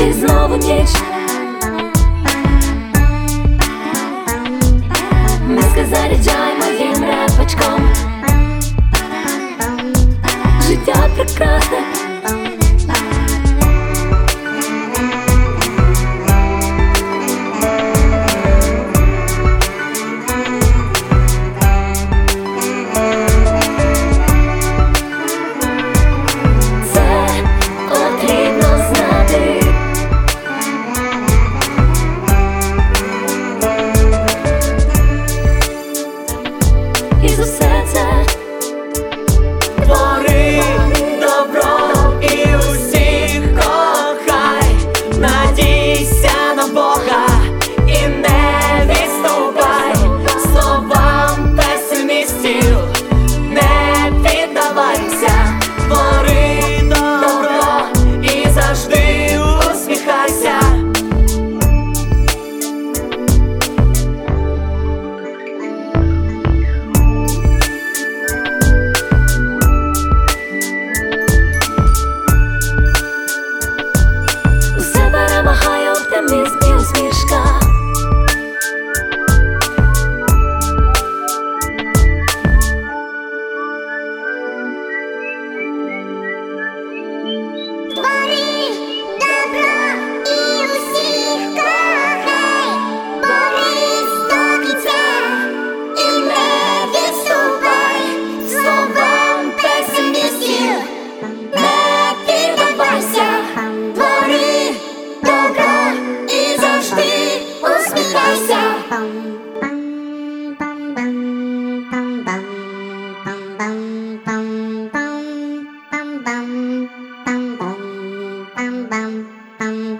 і знову ніч Ми сказали, джай моє все це tam